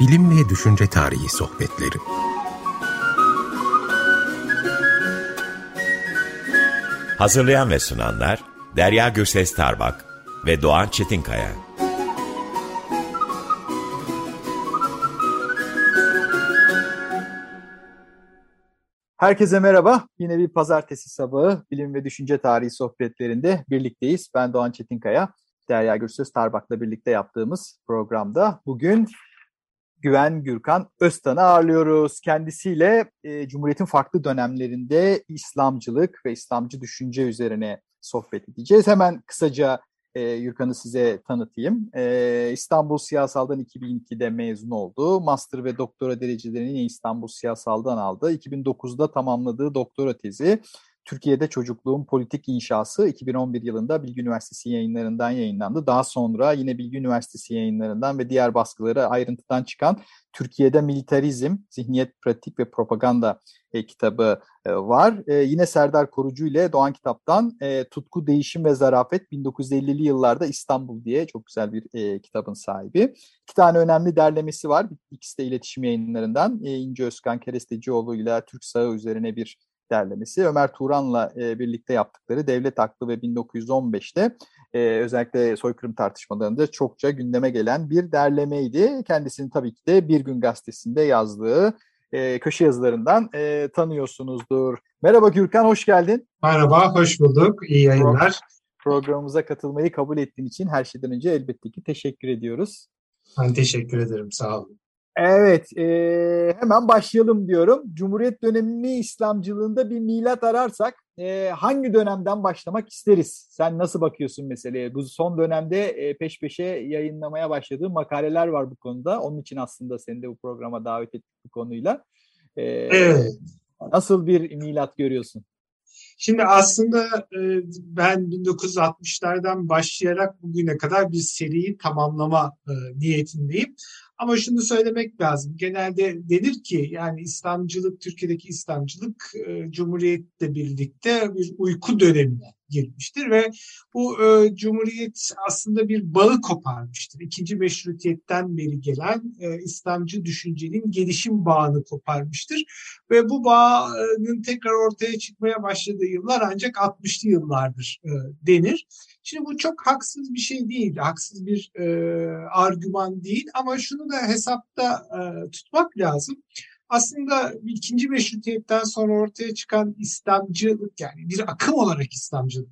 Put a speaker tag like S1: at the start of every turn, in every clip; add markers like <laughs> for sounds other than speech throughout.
S1: Bilim ve Düşünce Tarihi Sohbetleri
S2: Hazırlayan ve sunanlar Derya Gürses Tarbak ve Doğan Çetinkaya.
S3: Herkese merhaba. Yine bir pazartesi sabahı bilim ve düşünce tarihi sohbetlerinde birlikteyiz. Ben Doğan Çetinkaya, Derya Gürsöz Tarbak'la birlikte yaptığımız programda bugün Güven Gürkan Öztan'ı ağırlıyoruz. Kendisiyle e, Cumhuriyet'in farklı dönemlerinde İslamcılık ve İslamcı düşünce üzerine sohbet edeceğiz. Hemen kısaca e, Gürkan'ı size tanıtayım. E, İstanbul Siyasal'dan 2002'de mezun oldu. Master ve doktora derecelerini İstanbul Siyasal'dan aldı. 2009'da tamamladığı doktora tezi Türkiye'de Çocukluğun Politik İnşası 2011 yılında Bilgi Üniversitesi yayınlarından yayınlandı. Daha sonra yine Bilgi Üniversitesi yayınlarından ve diğer baskıları ayrıntıdan çıkan Türkiye'de Militarizm, Zihniyet, Pratik ve Propaganda e, kitabı e, var. E, yine Serdar Korucu ile Doğan Kitap'tan e, Tutku, Değişim ve Zarafet 1950'li yıllarda İstanbul diye çok güzel bir e, kitabın sahibi. İki tane önemli derlemesi var. İkisi de iletişim yayınlarından. E, İnce Özkan Kerestecioğlu ile Türk Sağı üzerine bir derlemesi. Ömer Turan'la e, birlikte yaptıkları Devlet Aklı ve 1915'te e, özellikle soykırım tartışmalarında çokça gündeme gelen bir derlemeydi. Kendisini tabii ki de Bir Gün Gazetesi'nde yazdığı e, köşe yazılarından e, tanıyorsunuzdur. Merhaba Gürkan, hoş geldin.
S4: Merhaba, hoş bulduk. İyi yayınlar.
S3: Programımıza katılmayı kabul ettiğin için her şeyden önce elbette ki teşekkür ediyoruz.
S4: Ben teşekkür ederim, sağ olun.
S3: Evet, e, hemen başlayalım diyorum. Cumhuriyet dönemi İslamcılığında bir milat ararsak e, hangi dönemden başlamak isteriz? Sen nasıl bakıyorsun meseleye? Bu son dönemde e, peş peşe yayınlamaya başladığın makaleler var bu konuda. Onun için aslında seni de bu programa davet ettik bu konuyla. E, evet. Nasıl bir milat görüyorsun?
S4: Şimdi aslında e, ben 1960'lardan başlayarak bugüne kadar bir seriyi tamamlama e, niyetindeyim. Ama şunu söylemek lazım. Genelde denir ki yani İslamcılık, Türkiye'deki İslamcılık e, Cumhuriyet'le birlikte bir uyku dönemine girmiştir ve bu e, Cumhuriyet aslında bir bağı koparmıştır. İkinci meşrutiyetten beri gelen e, İslamcı düşüncenin gelişim bağını koparmıştır ve bu bağın tekrar ortaya çıkmaya başladığı yıllar ancak 60'lı yıllardır e, denir. Şimdi bu çok haksız bir şey değil, haksız bir e, argüman değil ama şunu da hesapta e, tutmak lazım aslında ikinci meşrutiyetten sonra ortaya çıkan İslamcılık yani bir akım olarak İslamcılık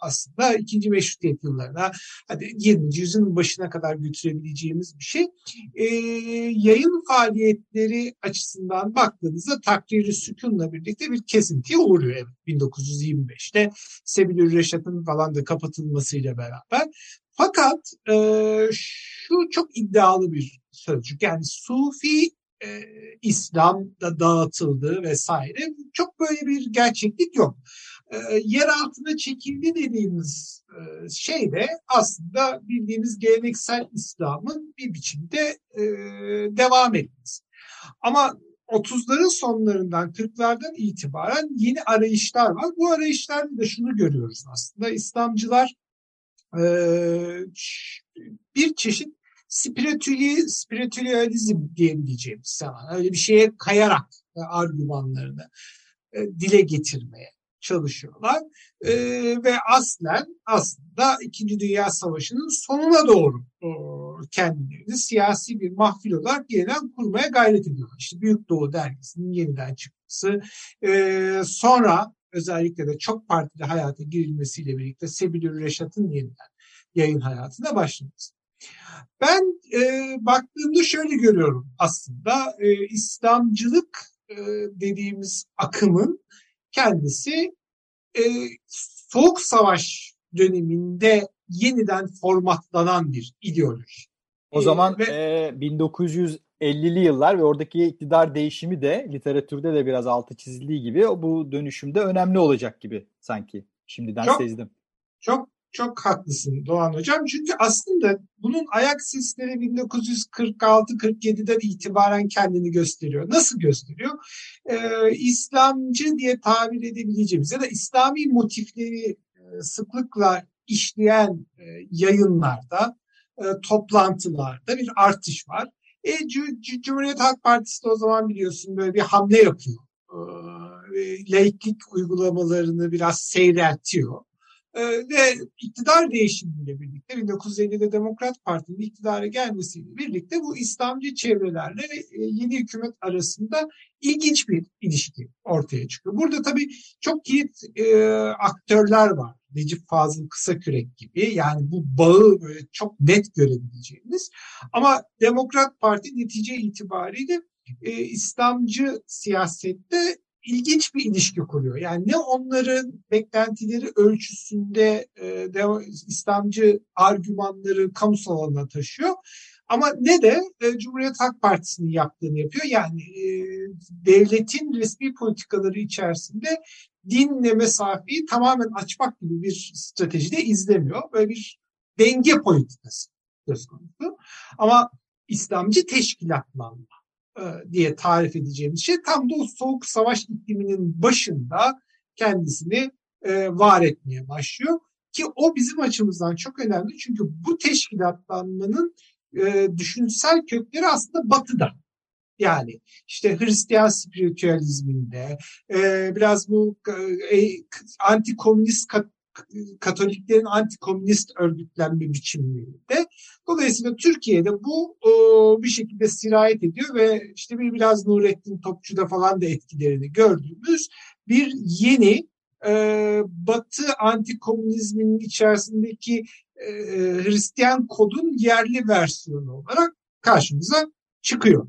S4: aslında ikinci meşrutiyet yıllarına hadi 20. yüzyılın başına kadar götürebileceğimiz bir şey. E, yayın faaliyetleri açısından baktığınızda takdiri sükunla birlikte bir kesintiye uğruyor evet 1925'te Sebilür Reşat'ın falan da kapatılmasıyla beraber. Fakat e, şu çok iddialı bir sözcük yani Sufi e, İslam'da dağıtıldı vesaire. Çok böyle bir gerçeklik yok. E, yer altına çekildi dediğimiz e, şey de aslında bildiğimiz geleneksel İslam'ın bir biçimde e, devam etmesi. Ama 30'ların sonlarından 40'lardan itibaren yeni arayışlar var. Bu arayışlarda da şunu görüyoruz aslında. İslamcılar e, bir çeşit spiritüeli, spiritüalizm diyebileceğimiz zaman öyle bir şeye kayarak e, argümanlarını e, dile getirmeye çalışıyorlar. E, ve aslen aslında İkinci Dünya Savaşı'nın sonuna doğru e, kendilerini siyasi bir mahfil olarak yeniden kurmaya gayret ediyorlar. İşte Büyük Doğu Dergisi'nin yeniden çıkması, e, sonra özellikle de çok partili hayata girilmesiyle birlikte Sebilür Reşat'ın yeniden yayın hayatına başlaması. Ben e, baktığımda şöyle görüyorum aslında e, İslamcılık e, dediğimiz akımın kendisi e, Soğuk Savaş döneminde yeniden formatlanan bir ideoloji.
S3: O zaman e, ve, e, 1950'li yıllar ve oradaki iktidar değişimi de literatürde de biraz altı çizildiği gibi bu dönüşümde önemli olacak gibi sanki. Şimdiden çok, sezdim.
S4: Çok çok haklısın Doğan Hocam. Çünkü aslında bunun ayak sesleri 1946-47'den itibaren kendini gösteriyor. Nasıl gösteriyor? Ee, İslamcı diye tabir edebileceğimiz ya da İslami motifleri e, sıklıkla işleyen e, yayınlarda, e, toplantılarda bir artış var. E, Cumhuriyet Halk Partisi de o zaman biliyorsun böyle bir hamle yapıyor. E, laiklik uygulamalarını biraz seyreltiyor. E, ve iktidar değişimiyle birlikte 1950'de Demokrat Parti'nin iktidara gelmesiyle birlikte bu İslamcı çevrelerle e, yeni hükümet arasında ilginç bir ilişki ortaya çıkıyor. Burada tabii çok kilit e, aktörler var. Necip Fazıl Kısakürek gibi yani bu bağı böyle çok net görebileceğimiz ama Demokrat Parti netice itibariyle e, İslamcı siyasette ilginç bir ilişki kuruyor. Yani ne onların beklentileri ölçüsünde e, de, İslamcı argümanları kamusal alana taşıyor. Ama ne de e, Cumhuriyet Halk Partisi'nin yaptığını yapıyor. Yani e, devletin resmi politikaları içerisinde dinle mesafeyi tamamen açmak gibi bir stratejide izlemiyor. Böyle bir denge politikası söz konusu. Ama İslamcı teşkilatlanma diye tarif edeceğimiz şey tam da o soğuk savaş ikliminin başında kendisini e, var etmeye başlıyor. Ki o bizim açımızdan çok önemli çünkü bu teşkilatlanmanın e, düşünsel kökleri aslında batıda. Yani işte Hristiyan spiritüalizminde, e, biraz bu e, anti-komünist kat, Katoliklerin anti-komünist örgütlenme biçimlerinde. Dolayısıyla Türkiye'de bu o, bir şekilde sirayet ediyor ve işte bir biraz Nurettin Topçu'da falan da etkilerini gördüğümüz bir yeni e, Batı anti-komünizminin içerisindeki e, Hristiyan kodun yerli versiyonu olarak karşımıza çıkıyor.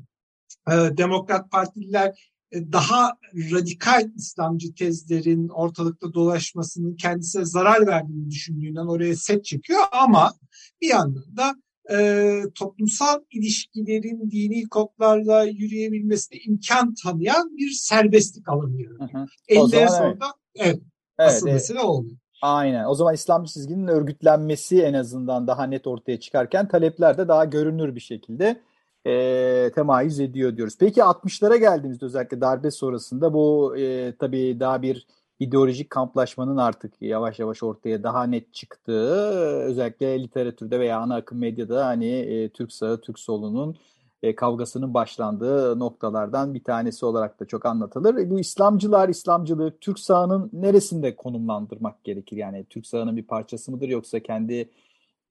S4: E, Demokrat Partililer e, daha radikal İslamcı tezlerin ortalıkta dolaşmasının kendisine zarar verdiğini düşündüğünden oraya set çekiyor ama bir yandan da e, toplumsal ilişkilerin dini kodlarla yürüyebilmesine imkan tanıyan bir serbestlik alanı yaratıyor. Eller sonunda evet, evet, asıl evet. mesele oluyor.
S3: Aynen. O zaman İslamcı çizginin örgütlenmesi en azından daha net ortaya çıkarken talepler de daha görünür bir şekilde e, temayüz ediyor diyoruz. Peki 60'lara geldiğimizde özellikle darbe sonrasında bu e, tabii daha bir ideolojik kamplaşmanın artık yavaş yavaş ortaya daha net çıktığı özellikle literatürde veya ana akım medyada hani e, Türk sağı Türk solunun e, kavgasının başlandığı noktalardan bir tanesi olarak da çok anlatılır. Bu İslamcılar, İslamcılığı Türk sağının neresinde konumlandırmak gerekir? Yani Türk sağının bir parçası mıdır yoksa kendi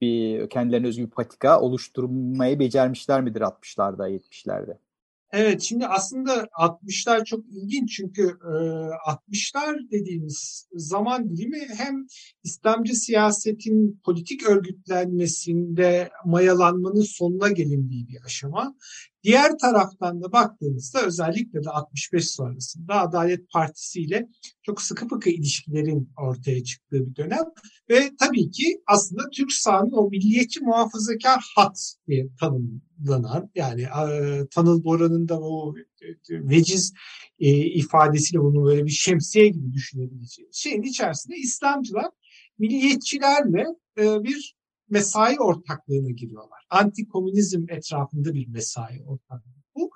S3: bir kendilerine özgü bir patika oluşturmayı becermişler midir 60'larda 70'lerde?
S4: Evet şimdi aslında 60'lar çok ilginç çünkü e, 60'lar dediğimiz zaman dilimi hem İslamcı siyasetin politik örgütlenmesinde mayalanmanın sonuna gelindiği bir aşama. Diğer taraftan da baktığımızda özellikle de 65 sonrasında Adalet Partisi ile çok sıkı fıkı ilişkilerin ortaya çıktığı bir dönem ve tabii ki aslında Türk sahanın o milliyetçi muhafazakar hat diye tanımlanan yani e, Tanıl Bora'nın da o e, veciz e, ifadesiyle bunu böyle bir şemsiye gibi düşünebileceğiz. Şeyin içerisinde İslamcılar milliyetçilerle e, bir mesai ortaklığına giriyorlar. Anti-komünizm etrafında bir mesai ortaklığı bu.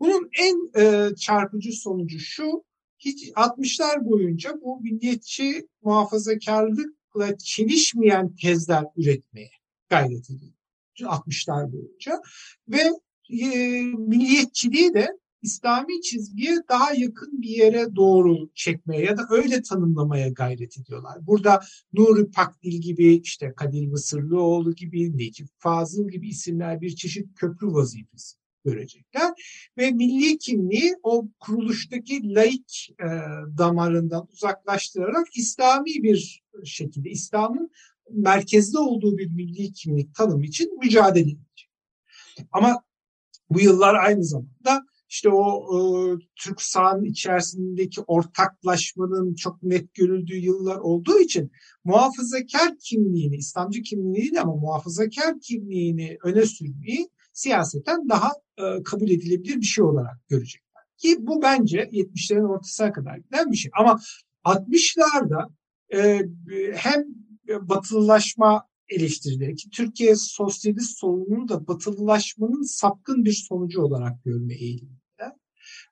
S4: Bunun en e, çarpıcı sonucu şu, hiç 60'lar boyunca bu milliyetçi muhafazakarlıkla çelişmeyen tezler üretmeye gayret edildi. 60'lar boyunca ve e, milliyetçiliği de İslami çizgiye daha yakın bir yere doğru çekmeye ya da öyle tanımlamaya gayret ediyorlar. Burada Nuri Pakdil gibi, işte Kadir Mısırlıoğlu gibi, Necip Fazıl gibi isimler bir çeşit köprü vazifesi görecekler. Ve milli kimliği o kuruluştaki laik e, damarından uzaklaştırarak İslami bir şekilde, İslam'ın merkezde olduğu bir milli kimlik tanımı için mücadele edecek. Ama bu yıllar aynı zamanda işte o e, Türk sahanın içerisindeki ortaklaşmanın çok net görüldüğü yıllar olduğu için muhafazakar kimliğini, İslamcı kimliğini ama muhafazakar kimliğini öne sürmeyi siyaseten daha e, kabul edilebilir bir şey olarak görecekler. Ki bu bence 70'lerin ortasına kadar giden bir şey. Ama 60'larda e, hem batılılaşma eleştirileri ki Türkiye sosyalist solunumunu da batılılaşmanın sapkın bir sonucu olarak görme eğiliminde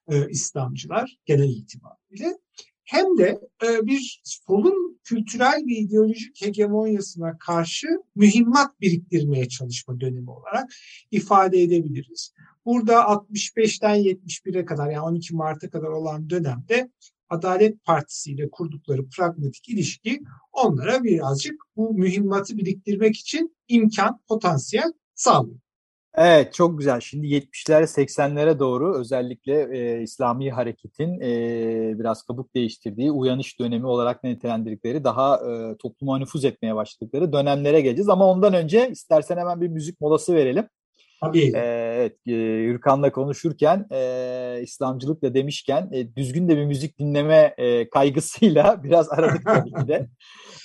S4: e, İslamcılar genel itibariyle. hem de e, bir solun kültürel ve ideolojik hegemonyasına karşı mühimmat biriktirmeye çalışma dönemi olarak ifade edebiliriz. Burada 65'ten 71'e kadar yani 12 Mart'a kadar olan dönemde Adalet Partisi ile kurdukları pragmatik ilişki onlara birazcık bu mühimmatı biriktirmek için imkan, potansiyel sağlıyor.
S3: Evet çok güzel. Şimdi 70'lere 80'lere doğru özellikle e, İslami hareketin e, biraz kabuk değiştirdiği uyanış dönemi olarak nitelendirdikleri daha e, topluma nüfuz etmeye başladıkları dönemlere geleceğiz. Ama ondan önce istersen hemen bir müzik molası verelim.
S4: Tabii.
S3: Evet, e, Yürkan'la konuşurken e, İslamcılıkla demişken e, düzgün de bir müzik dinleme e, kaygısıyla <laughs> biraz aradık tabii ki de. <laughs>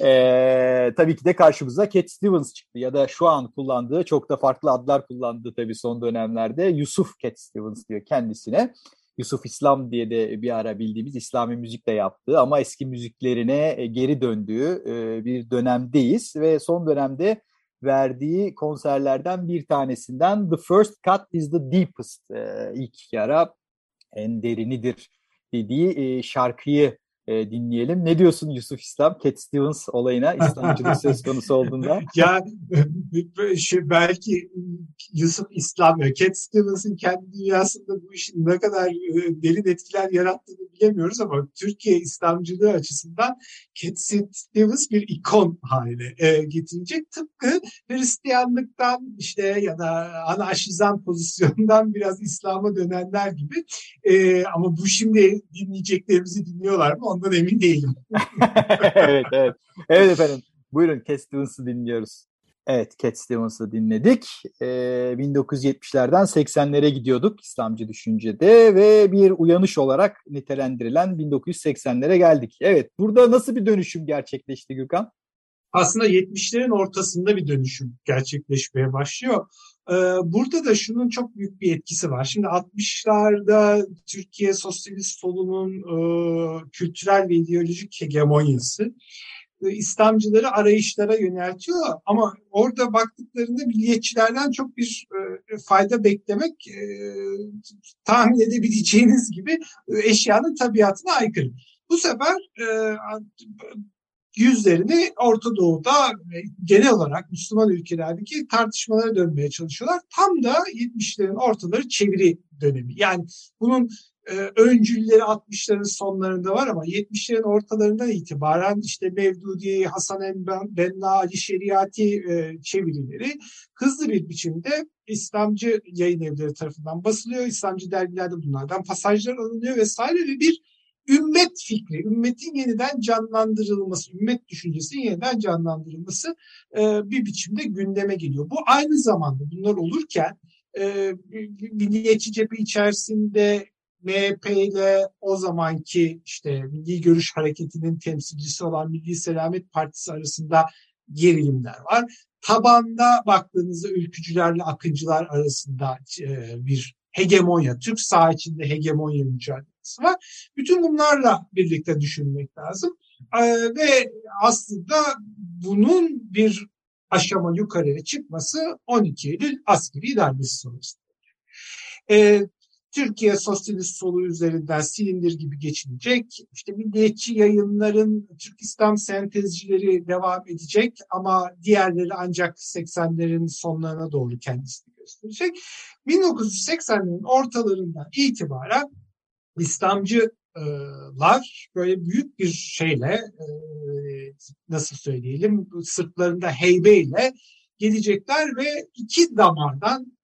S3: E, tabii ki de karşımıza Cat Stevens çıktı ya da şu an kullandığı çok da farklı adlar kullandı tabii son dönemlerde. Yusuf Cat Stevens diyor kendisine. Yusuf İslam diye de bir ara bildiğimiz İslami müzik de yaptığı ama eski müziklerine geri döndüğü bir dönemdeyiz ve son dönemde verdiği konserlerden bir tanesinden The First Cut is the Deepest e, ilk yara en derinidir dediği e, şarkıyı e, dinleyelim. Ne diyorsun Yusuf İslam, Cat Stevens olayına İslamcılık söz konusu olduğunda? <laughs>
S4: ya şey, belki Yusuf İslam ya Cat Stevens'ın kendi dünyasında bu işin ne kadar e, derin etkiler yarattığını bilemiyoruz ama Türkiye İslamcılığı açısından Cat Stevens bir ikon haline e, getirecek. Tıpkı Hristiyanlıktan işte ya da anarşizan pozisyondan biraz İslam'a dönenler gibi. E, ama bu şimdi dinleyeceklerimizi dinliyorlar mı? Ondan emin değilim. <laughs>
S3: evet, evet. Evet efendim. Buyurun Cat Stevens'ı dinliyoruz. Evet, Cat Stevens'ı dinledik. Ee, 1970'lerden 80'lere gidiyorduk İslamcı düşüncede ve bir uyanış olarak nitelendirilen 1980'lere geldik. Evet, burada nasıl bir dönüşüm gerçekleşti Gökhan?
S4: Aslında 70'lerin ortasında bir dönüşüm gerçekleşmeye başlıyor. Ee, burada da şunun çok büyük bir etkisi var. Şimdi 60'larda Türkiye sosyalist solunun e, kültürel ve ideolojik hegemonyası e, İslamcıları arayışlara yöneltiyor ama orada baktıklarında milliyetçilerden çok bir e, fayda beklemek tahmin edebileceğiniz gibi eşyanın tabiatına aykırı. Bu sefer yüzlerini Orta Doğu'da genel olarak Müslüman ülkelerdeki tartışmalara dönmeye çalışıyorlar. Tam da 70'lerin ortaları çeviri dönemi. Yani bunun e, öncülleri 60'ların sonlarında var ama 70'lerin ortalarından itibaren işte Mevdudi, Hasan Benna, Ali Şeriati e, çevirileri hızlı bir biçimde İslamcı yayın evleri tarafından basılıyor. İslamcı dergilerde bunlardan pasajlar alınıyor vesaire ve bir ümmet fikri, ümmetin yeniden canlandırılması, ümmet düşüncesinin yeniden canlandırılması e, bir biçimde gündeme geliyor. Bu aynı zamanda bunlar olurken e, milliyetçi cephe içerisinde MHP ile o zamanki işte Milli Görüş Hareketi'nin temsilcisi olan Milli Selamet Partisi arasında gerilimler var. Tabanda baktığınızda ülkücülerle akıncılar arasında e, bir hegemonya, Türk sağ içinde hegemonya mücadelesi var. Bütün bunlarla birlikte düşünmek lazım. E, ve aslında bunun bir aşama yukarıya çıkması 12 Eylül askeri darbesi sonrasında. E, Türkiye sosyalist solu üzerinden silindir gibi geçilecek. İşte milliyetçi yayınların Türk İslam sentezcileri devam edecek ama diğerleri ancak 80'lerin sonlarına doğru kendisini gösterecek. 1980'lerin ortalarından itibaren İslamcılar böyle büyük bir şeyle e, nasıl söyleyelim sırtlarında heybeyle gelecekler ve iki damardan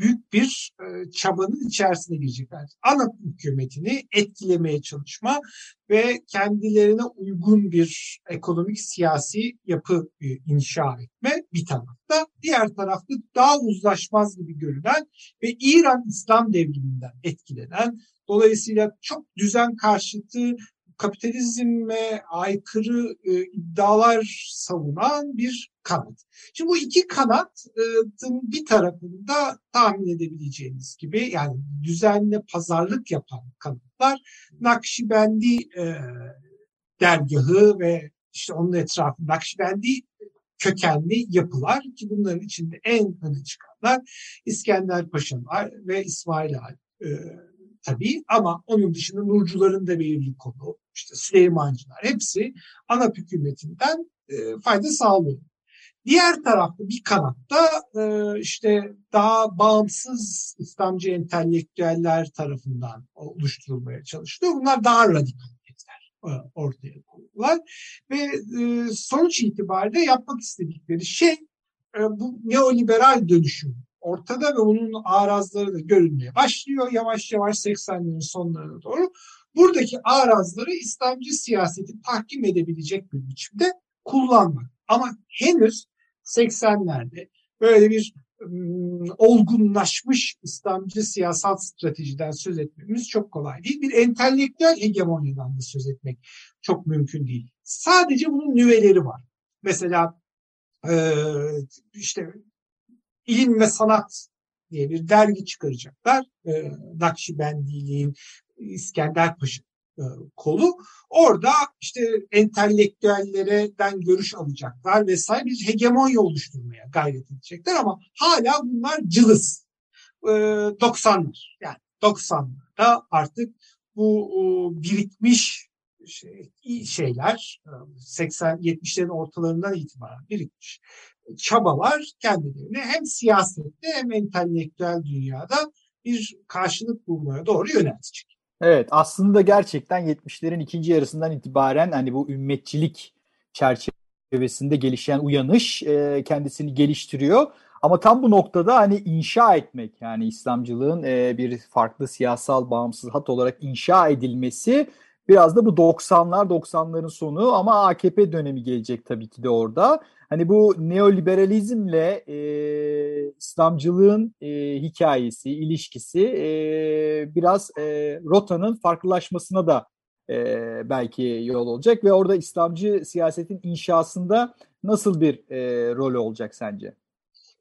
S4: büyük bir e, çabanın içerisine girecekler. Ana hükümetini etkilemeye çalışma ve kendilerine uygun bir ekonomik siyasi yapı e, inşa etme bir tarafta. Diğer tarafta daha uzlaşmaz gibi görülen ve İran İslam devriminden etkilenen dolayısıyla çok düzen karşıtı kapitalizme aykırı e, iddialar savunan bir kanat. Şimdi bu iki kanatın bir tarafında tahmin edebileceğiniz gibi yani düzenli pazarlık yapan kanatlar Nakşibendi e, dergahı ve işte onun etrafında Nakşibendi kökenli yapılar ki bunların içinde en öne çıkanlar İskender Paşalar ve İsmail e, tabii ama onun dışında Nurcuların da belirli konu, işte Süleymancılar hepsi ana hükümetinden e, fayda sağlıyor. Diğer tarafta bir kanatta e, işte daha bağımsız İslamcı entelektüeller tarafından oluşturulmaya çalışılıyor. Bunlar daha radikal tezler e, ortaya koyuyorlar. Ve e, sonuç itibariyle yapmak istedikleri şey e, bu neoliberal dönüşüm ortada ve onun arazları da görünmeye başlıyor yavaş yavaş 80'lerin sonlarına doğru. Buradaki arazları İslamcı siyaseti tahkim edebilecek bir biçimde kullanmak. Ama henüz 80'lerde böyle bir olgunlaşmış İslamcı siyasal stratejiden söz etmemiz çok kolay değil. Bir entelektüel hegemonyadan da söz etmek çok mümkün değil. Sadece bunun nüveleri var. Mesela işte ilim ve sanat diye bir dergi çıkaracaklar. E, Nakşibendiliğin İskender Paşa e, kolu. Orada işte entelektüellerden görüş alacaklar vesaire bir hegemonya oluşturmaya gayret edecekler ama hala bunlar cılız. E, 90'lar yani 90'larda artık bu birikmiş şey, şeyler 80-70'lerin ortalarından itibaren birikmiş çabalar kendilerini hem siyasette hem entelektüel dünyada bir karşılık bulmaya doğru yöneltecek.
S3: Evet aslında gerçekten 70'lerin ikinci yarısından itibaren hani bu ümmetçilik çerçevesinde gelişen uyanış e, kendisini geliştiriyor. Ama tam bu noktada hani inşa etmek yani İslamcılığın e, bir farklı siyasal bağımsız hat olarak inşa edilmesi biraz da bu 90'lar 90'ların sonu ama AKP dönemi gelecek tabii ki de orada. Hani bu neoliberalizmle e, İslamcılığın e, hikayesi, ilişkisi e, biraz e, rotanın farklılaşmasına da e, belki yol olacak ve orada İslamcı siyasetin inşasında nasıl bir e, rol olacak sence?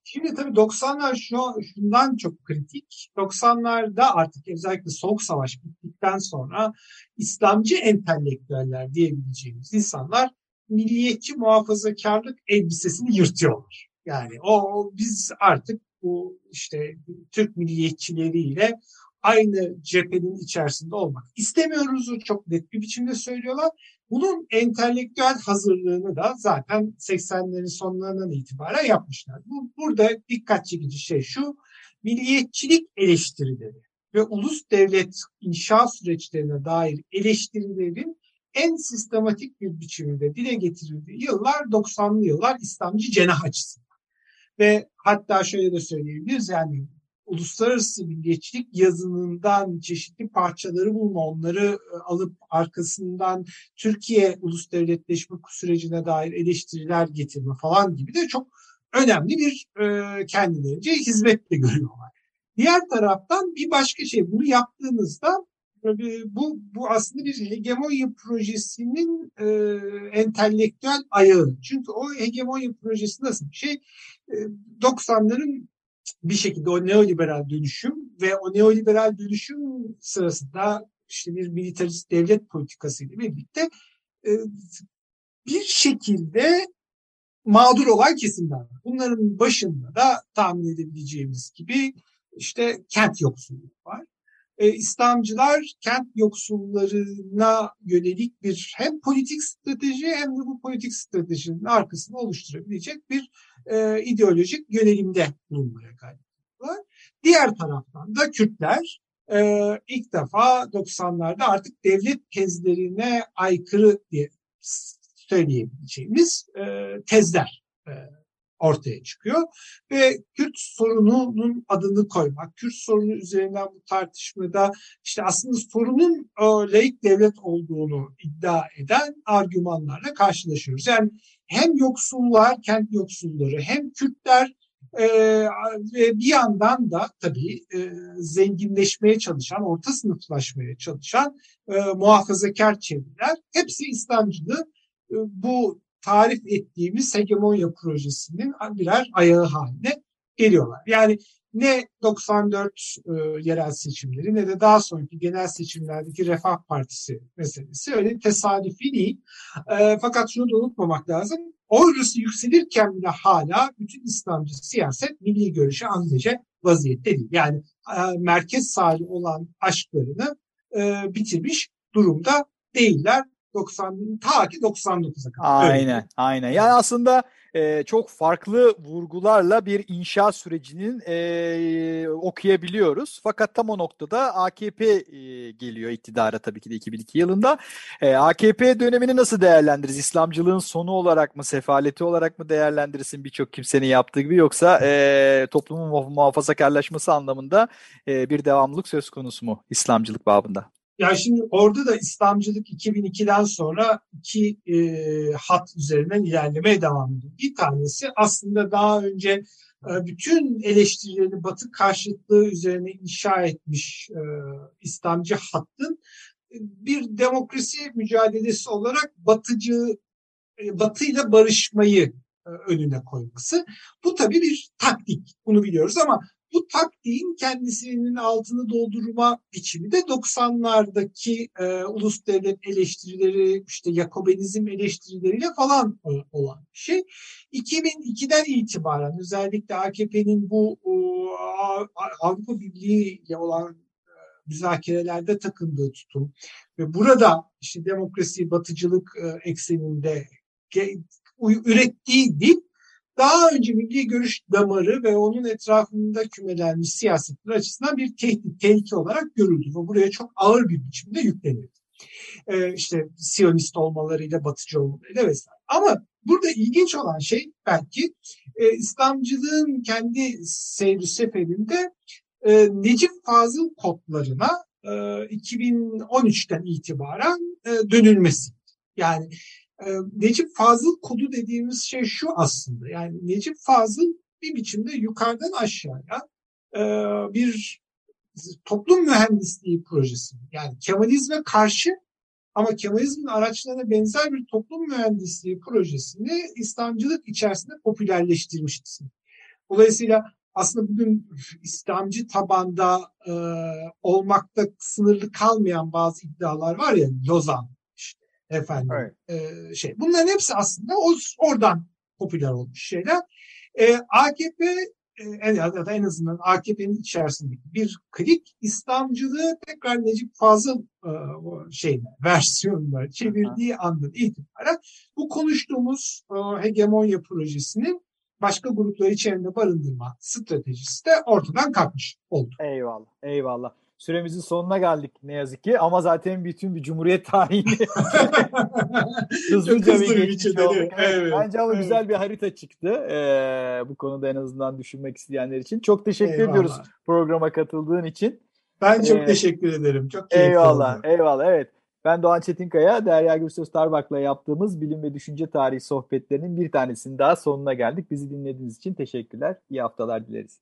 S4: Şimdi tabii 90'lar şu, şundan çok kritik. 90'larda artık özellikle Soğuk Savaş bittikten sonra İslamcı entelektüeller diyebileceğimiz insanlar milliyetçi muhafazakarlık elbisesini yırtıyorlar. Yani o biz artık bu işte Türk milliyetçileriyle aynı cephenin içerisinde olmak istemiyoruz. Çok net bir biçimde söylüyorlar. Bunun entelektüel hazırlığını da zaten 80'lerin sonlarından itibaren yapmışlar. Bu, burada dikkat çekici şey şu, milliyetçilik eleştirileri ve ulus devlet inşa süreçlerine dair eleştirilerin en sistematik bir biçimde dile getirildiği yıllar 90'lı yıllar İslamcı cenah açısından. Ve hatta şöyle de söyleyebiliriz yani uluslararası milliyetçilik yazınından çeşitli parçaları bulma, onları e, alıp arkasından Türkiye ulus devletleşme sürecine dair eleştiriler getirme falan gibi de çok önemli bir e, kendilerince hizmetle görüyorlar. Diğer taraftan bir başka şey bunu yaptığınızda bu, bu aslında bir hegemonya projesinin e, entelektüel ayağı. Çünkü o hegemonya projesi nasıl bir şey? E, 90'ların bir şekilde o neoliberal dönüşüm ve o neoliberal dönüşüm sırasında işte bir militarist devlet politikası ile birlikte e, bir şekilde mağdur olan kesimler var. Bunların başında da tahmin edebileceğimiz gibi işte kent yoksulluğu var e, İslamcılar kent yoksullarına yönelik bir hem politik strateji hem de bu politik stratejinin arkasını oluşturabilecek bir e, ideolojik yönelimde bulunmaya gayret ediyorlar. Diğer taraftan da Kürtler e, ilk defa 90'larda artık devlet tezlerine aykırı diye söyleyebileceğimiz e, tezler e, ortaya çıkıyor. Ve Kürt sorununun adını koymak, Kürt sorunu üzerinden bu tartışmada işte aslında sorunun e, laik devlet olduğunu iddia eden argümanlarla karşılaşıyoruz. Yani hem yoksullar, kent yoksulları hem Kürtler e, ve bir yandan da tabii e, zenginleşmeye çalışan, orta sınıflaşmaya çalışan e, muhafazakar çevreler hepsi İslamcılığı e, bu tarif ettiğimiz hegemonya projesinin birer ayağı haline geliyorlar. Yani ne 94 e, yerel seçimleri ne de daha sonraki genel seçimlerdeki Refah Partisi meselesi öyle tesadüfi değil. E, fakat şunu da unutmamak lazım. Oylusu yükselirken bile hala bütün İslamcı siyaset milli görüşe anlayacak vaziyette değil. Yani e, merkez sahibi olan aşklarını e, bitirmiş durumda değiller. 90 ta ki 99'a
S3: kadar. Aynen, Öyle. aynen. Yani aslında e, çok farklı vurgularla bir inşa sürecinin e, okuyabiliyoruz. Fakat tam o noktada AKP e, geliyor iktidara tabii ki de 2002 yılında. E, AKP dönemini nasıl değerlendiririz? İslamcılığın sonu olarak mı, sefaleti olarak mı değerlendirirsin birçok kimsenin yaptığı gibi yoksa e, toplumun muhafazakarlaşması anlamında e, bir devamlılık söz konusu mu İslamcılık babında?
S4: Yani şimdi orada da İslamcılık 2002'den sonra iki e, hat üzerinden ilerlemeye devam ediyor. Bir tanesi aslında daha önce e, bütün eleştirilerini Batı karşıtlığı üzerine inşa etmiş e, İslamcı hattın e, bir demokrasi mücadelesi olarak Batıcı e, Batı ile barışmayı e, önüne koyması. Bu tabii bir taktik. Bunu biliyoruz ama bu taktiğin kendisinin altını doldurma biçimi de 90'lardaki e, ulus devlet eleştirileri, işte Yakobenizm eleştirileriyle falan e, olan bir şey. 2002'den itibaren özellikle AKP'nin bu e, Avrupa Birliği ile olan e, müzakerelerde takındığı tutum ve burada işte demokrasi, batıcılık e, ekseninde ürettiği dil daha önce milli görüş damarı ve onun etrafında kümelenmiş siyasetler açısından bir tehdit, tehlike olarak görüldü ve buraya çok ağır bir biçimde yüklenildi. Ee, işte Siyonist olmalarıyla, Batıcı olmalarıyla vesaire. Ama burada ilginç olan şey belki e, İslamcılığın kendi seyri seferinde e, Necip Fazıl kodlarına e, 2013'ten itibaren e, dönülmesi. Yani ee, Necip Fazıl kodu dediğimiz şey şu aslında. Yani Necip Fazıl bir biçimde yukarıdan aşağıya e, bir toplum mühendisliği projesi. Yani Kemalizme karşı ama Kemalizmin araçlarına benzer bir toplum mühendisliği projesini İslamcılık içerisinde popülerleştirmiş Dolayısıyla aslında bugün İslamcı tabanda e, olmakta sınırlı kalmayan bazı iddialar var ya Lozan, efendim evet. e, şey. Bunların hepsi aslında o, oradan popüler olmuş şeyler. E, AKP e, ya da en azından AKP'nin içerisindeki bir klik İslamcılığı tekrar Necip Fazıl e, şey <laughs> versiyonlar çevirdiği Aha. andan itibaren bu konuştuğumuz e, hegemonya projesinin başka grupları içerisinde barındırma stratejisi de ortadan kalkmış oldu.
S3: Eyvallah, eyvallah. Süremizin sonuna geldik ne yazık ki ama zaten bütün bir cumhuriyet tarihini <laughs> hızlıca bir geçmiş olduk. Evet, Bence ama evet. güzel bir harita çıktı. Ee, bu konuda en azından düşünmek isteyenler için. Çok teşekkür eyvallah. ediyoruz programa katıldığın için.
S4: Ben çok ee, teşekkür ederim. Çok keyifli
S3: Eyvallah, oldu. eyvallah. Evet. Ben Doğan Çetinkaya, Derya Gürsel Starbak'la yaptığımız bilim ve düşünce tarihi sohbetlerinin bir tanesinin daha sonuna geldik. Bizi dinlediğiniz için teşekkürler. İyi haftalar dileriz.